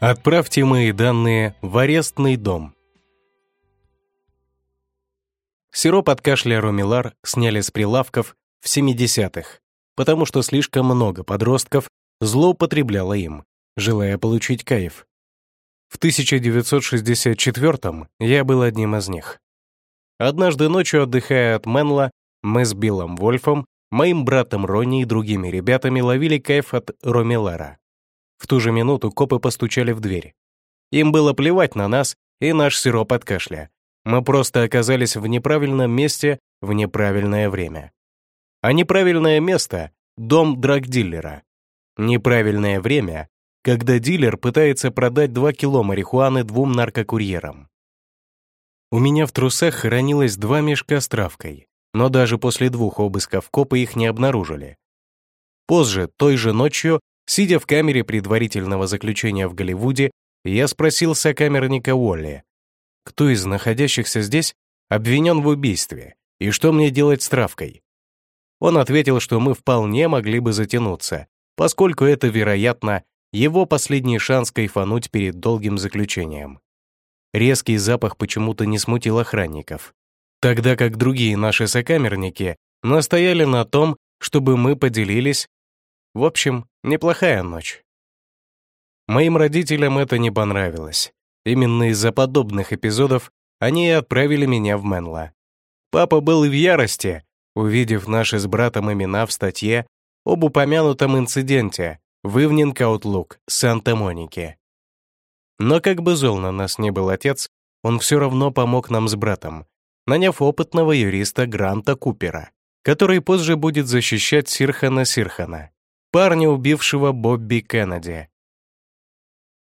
Отправьте мои данные в арестный дом. Сироп от кашля Ромилар сняли с прилавков в 70-х, потому что слишком много подростков злоупотребляло им, желая получить кайф. В 1964-м я был одним из них. Однажды ночью, отдыхая от Менла, мы с Биллом Вольфом, моим братом Ронни и другими ребятами ловили кайф от Ромилара. В ту же минуту копы постучали в дверь. Им было плевать на нас и наш сироп от кашля. Мы просто оказались в неправильном месте в неправильное время. А неправильное место — дом драгдиллера. Неправильное время — когда дилер пытается продать 2 кило марихуаны двум наркокурьерам. У меня в трусах хранилось два мешка с травкой, но даже после двух обысков копы их не обнаружили. Позже, той же ночью, Сидя в камере предварительного заключения в Голливуде, я спросил сокамерника Уолли, кто из находящихся здесь обвинен в убийстве и что мне делать с травкой. Он ответил, что мы вполне могли бы затянуться, поскольку это, вероятно, его последний шанс кайфануть перед долгим заключением. Резкий запах почему-то не смутил охранников, тогда как другие наши сокамерники настояли на том, чтобы мы поделились в общем, неплохая ночь. Моим родителям это не понравилось. Именно из-за подобных эпизодов они и отправили меня в Менла. Папа был в ярости, увидев наши с братом имена в статье об упомянутом инциденте в Evening Outlook Санта-Моники. Но как бы зол на нас не был отец, он все равно помог нам с братом, наняв опытного юриста Гранта Купера, который позже будет защищать Сирхана Сирхана парня, убившего Бобби Кеннеди.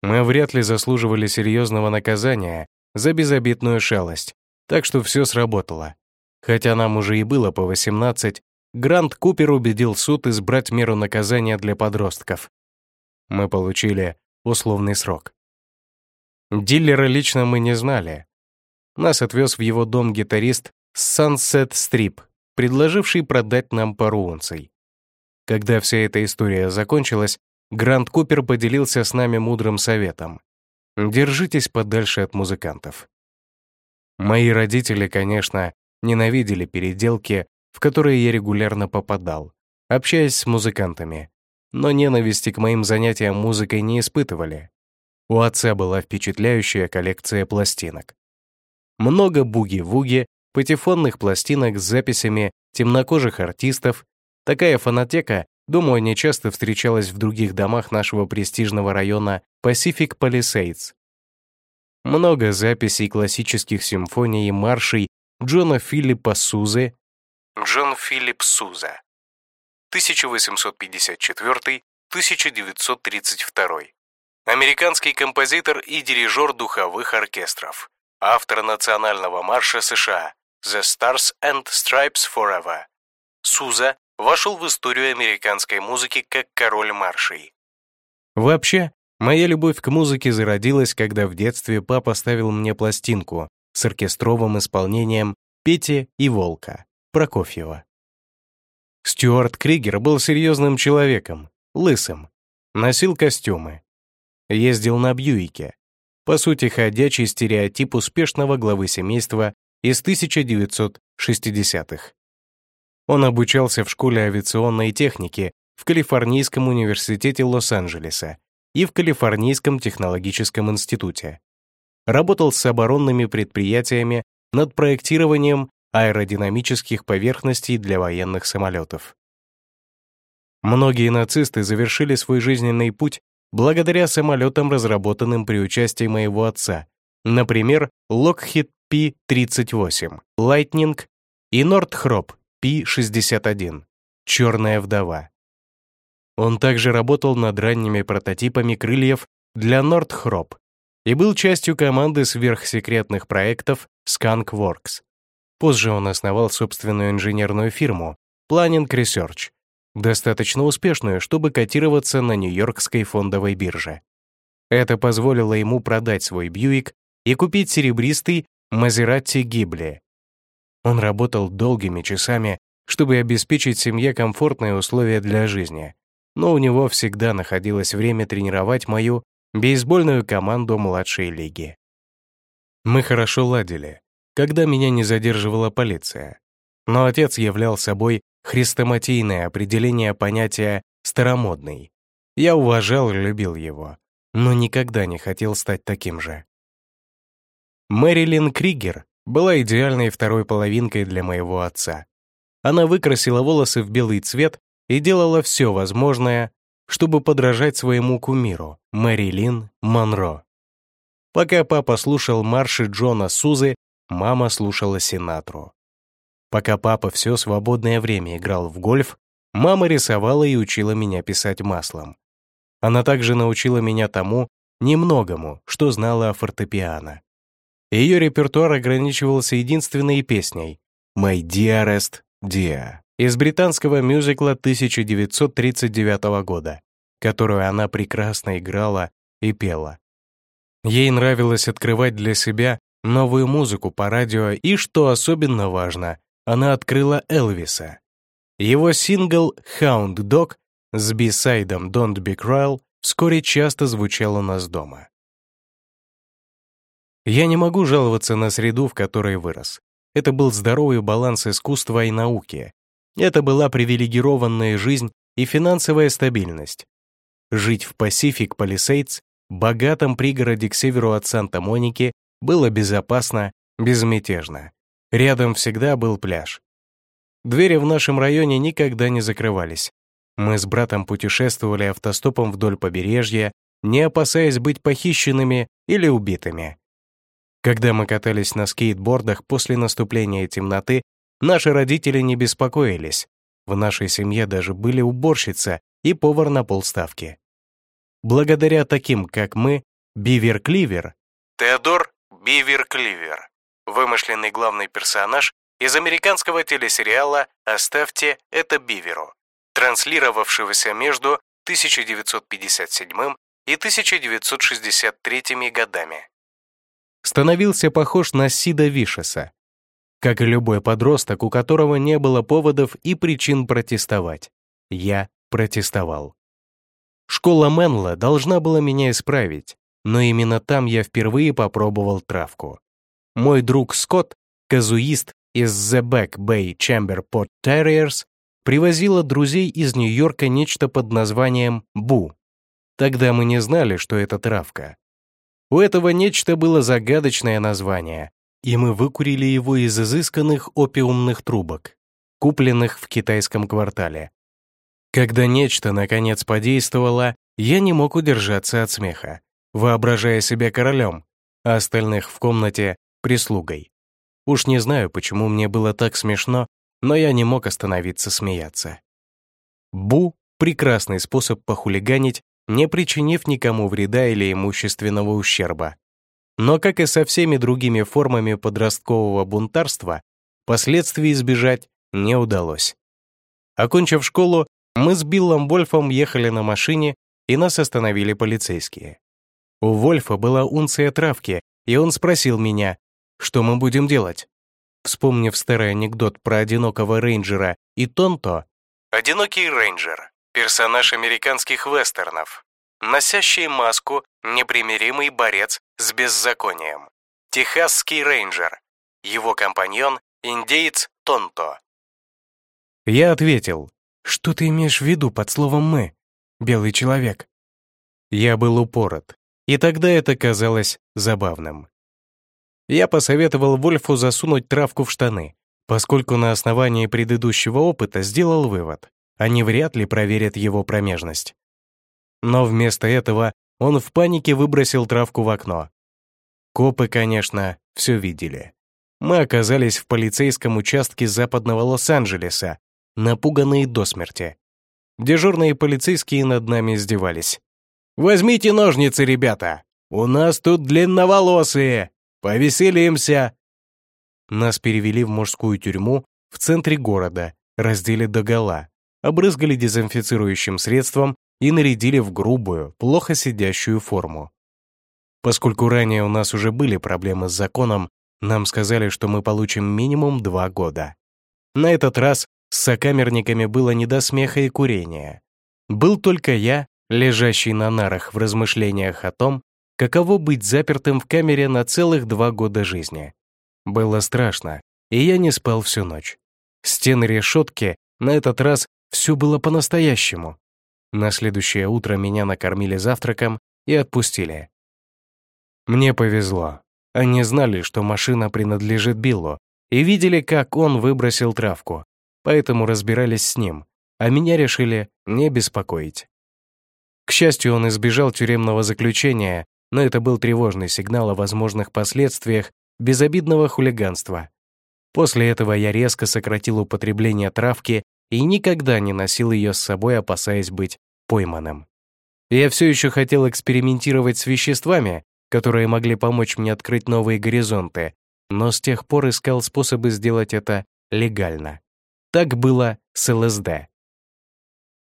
Мы вряд ли заслуживали серьезного наказания за безобидную шалость, так что все сработало. Хотя нам уже и было по 18, Грант Купер убедил суд избрать меру наказания для подростков. Мы получили условный срок. Диллера лично мы не знали. Нас отвез в его дом гитарист Sunset Strip, предложивший продать нам пару унций. Когда вся эта история закончилась, Грант Купер поделился с нами мудрым советом. Держитесь подальше от музыкантов. Мои родители, конечно, ненавидели переделки, в которые я регулярно попадал, общаясь с музыкантами, но ненависти к моим занятиям музыкой не испытывали. У отца была впечатляющая коллекция пластинок. Много буги-вуги, патефонных пластинок с записями темнокожих артистов Такая фонотека, думаю, не часто встречалась в других домах нашего престижного района Pacific Palisades. Много записей классических симфоний и маршей Джона Филиппа Сузы. Джон Филипп Суза. 1854-1932. Американский композитор и дирижер духовых оркестров. Автор национального марша США The Stars and Stripes Forever. Суза вошел в историю американской музыки как король маршей. Вообще, моя любовь к музыке зародилась, когда в детстве папа ставил мне пластинку с оркестровым исполнением «Пети и Волка» Прокофьева. Стюарт Кригер был серьезным человеком, лысым, носил костюмы, ездил на Бьюике, по сути, ходячий стереотип успешного главы семейства из 1960-х. Он обучался в школе авиационной техники в Калифорнийском университете Лос-Анджелеса и в Калифорнийском технологическом институте. Работал с оборонными предприятиями над проектированием аэродинамических поверхностей для военных самолетов. Многие нацисты завершили свой жизненный путь благодаря самолетам, разработанным при участии моего отца, например, Lockheed P-38, Lightning и Northrop Пи-61 «Черная вдова». Он также работал над ранними прототипами крыльев для Нордхроп и был частью команды сверхсекретных проектов Skunk Works. Позже он основал собственную инженерную фирму Planning Research, достаточно успешную, чтобы котироваться на Нью-Йоркской фондовой бирже. Это позволило ему продать свой Бьюик и купить серебристый Мазератти Гибли, он работал долгими часами, чтобы обеспечить семье комфортные условия для жизни, но у него всегда находилось время тренировать мою бейсбольную команду младшей лиги. Мы хорошо ладили, когда меня не задерживала полиция. Но отец являл собой хрестоматийное определение понятия «старомодный». Я уважал и любил его, но никогда не хотел стать таким же. Мэрилин Кригер была идеальной второй половинкой для моего отца. Она выкрасила волосы в белый цвет и делала все возможное, чтобы подражать своему кумиру, Мэрилин Монро. Пока папа слушал марши Джона Сузы, мама слушала Синатру. Пока папа все свободное время играл в гольф, мама рисовала и учила меня писать маслом. Она также научила меня тому немногому, что знала о фортепиано. Ее репертуар ограничивался единственной песней «My Dearest Dia» из британского мюзикла 1939 года, которую она прекрасно играла и пела. Ей нравилось открывать для себя новую музыку по радио и, что особенно важно, она открыла Элвиса. Его сингл «Hound Dog» с бисайдом «Don't Be Cruel» вскоре часто звучал у нас дома. Я не могу жаловаться на среду, в которой вырос. Это был здоровый баланс искусства и науки. Это была привилегированная жизнь и финансовая стабильность. Жить в Pacific Palisades, богатом пригороде к северу от Санта-Моники, было безопасно, безмятежно. Рядом всегда был пляж. Двери в нашем районе никогда не закрывались. Мы с братом путешествовали автостопом вдоль побережья, не опасаясь быть похищенными или убитыми. Когда мы катались на скейтбордах после наступления темноты, наши родители не беспокоились. В нашей семье даже были уборщица и повар на полставки. Благодаря таким, как мы, Бивер Кливер, Теодор Бивер Кливер, вымышленный главный персонаж из американского телесериала «Оставьте это Биверу», транслировавшегося между 1957 и 1963 годами. Становился похож на Сида Вишеса, как и любой подросток, у которого не было поводов и причин протестовать. Я протестовал. Школа Менла должна была меня исправить, но именно там я впервые попробовал травку. Мой друг Скотт, казуист из The Back Bay Chamber Pot Terriers, привозила друзей из Нью-Йорка нечто под названием «Бу». Тогда мы не знали, что это травка. У этого нечто было загадочное название, и мы выкурили его из изысканных опиумных трубок, купленных в китайском квартале. Когда нечто, наконец, подействовало, я не мог удержаться от смеха, воображая себя королем, а остальных в комнате прислугой. Уж не знаю, почему мне было так смешно, но я не мог остановиться смеяться. Бу — прекрасный способ похулиганить, не причинив никому вреда или имущественного ущерба. Но, как и со всеми другими формами подросткового бунтарства, последствий избежать не удалось. Окончив школу, мы с Биллом Вольфом ехали на машине, и нас остановили полицейские. У Вольфа была унция травки, и он спросил меня, что мы будем делать? Вспомнив старый анекдот про одинокого рейнджера и Тонто, «Одинокий рейнджер» — персонаж американских вестернов, носящий маску, непримиримый борец с беззаконием. Техасский рейнджер, его компаньон — индеец Тонто. Я ответил, что ты имеешь в виду под словом «мы», белый человек? Я был упорот, и тогда это казалось забавным. Я посоветовал Вольфу засунуть травку в штаны, поскольку на основании предыдущего опыта сделал вывод, они вряд ли проверят его промежность. Но вместо этого он в панике выбросил травку в окно. Копы, конечно, все видели. Мы оказались в полицейском участке западного Лос-Анджелеса, напуганные до смерти. Дежурные полицейские над нами издевались. «Возьмите ножницы, ребята! У нас тут длинноволосые!» Повеселимся!» Нас перевели в мужскую тюрьму в центре города, раздели догола, обрызгали дезинфицирующим средством и нарядили в грубую, плохо сидящую форму. Поскольку ранее у нас уже были проблемы с законом, нам сказали, что мы получим минимум два года. На этот раз с сокамерниками было не до смеха и курения. Был только я, лежащий на нарах в размышлениях о том, каково быть запертым в камере на целых два года жизни. Было страшно, и я не спал всю ночь. Стены решетки, на этот раз все было по-настоящему. На следующее утро меня накормили завтраком и отпустили. Мне повезло. Они знали, что машина принадлежит Биллу, и видели, как он выбросил травку, поэтому разбирались с ним, а меня решили не беспокоить. К счастью, он избежал тюремного заключения, но это был тревожный сигнал о возможных последствиях безобидного хулиганства. После этого я резко сократил употребление травки и никогда не носил ее с собой, опасаясь быть пойманным. Я все еще хотел экспериментировать с веществами, которые могли помочь мне открыть новые горизонты, но с тех пор искал способы сделать это легально. Так было с ЛСД.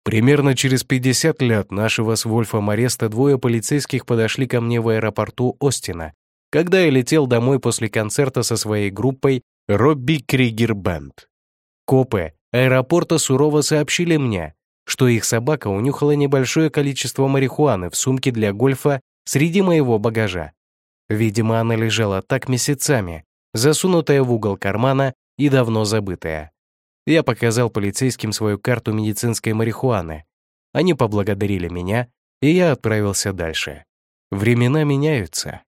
Примерно через 50 лет нашего с Вольфом ареста двое полицейских подошли ко мне в аэропорту Остина, когда я летел домой после концерта со своей группой Робби Кригер Бенд. Копы аэропорта сурово сообщили мне, что их собака унюхала небольшое количество марихуаны в сумке для гольфа среди моего багажа. Видимо, она лежала так месяцами, засунутая в угол кармана и давно забытая. Я показал полицейским свою карту медицинской марихуаны. Они поблагодарили меня, и я отправился дальше. Времена меняются.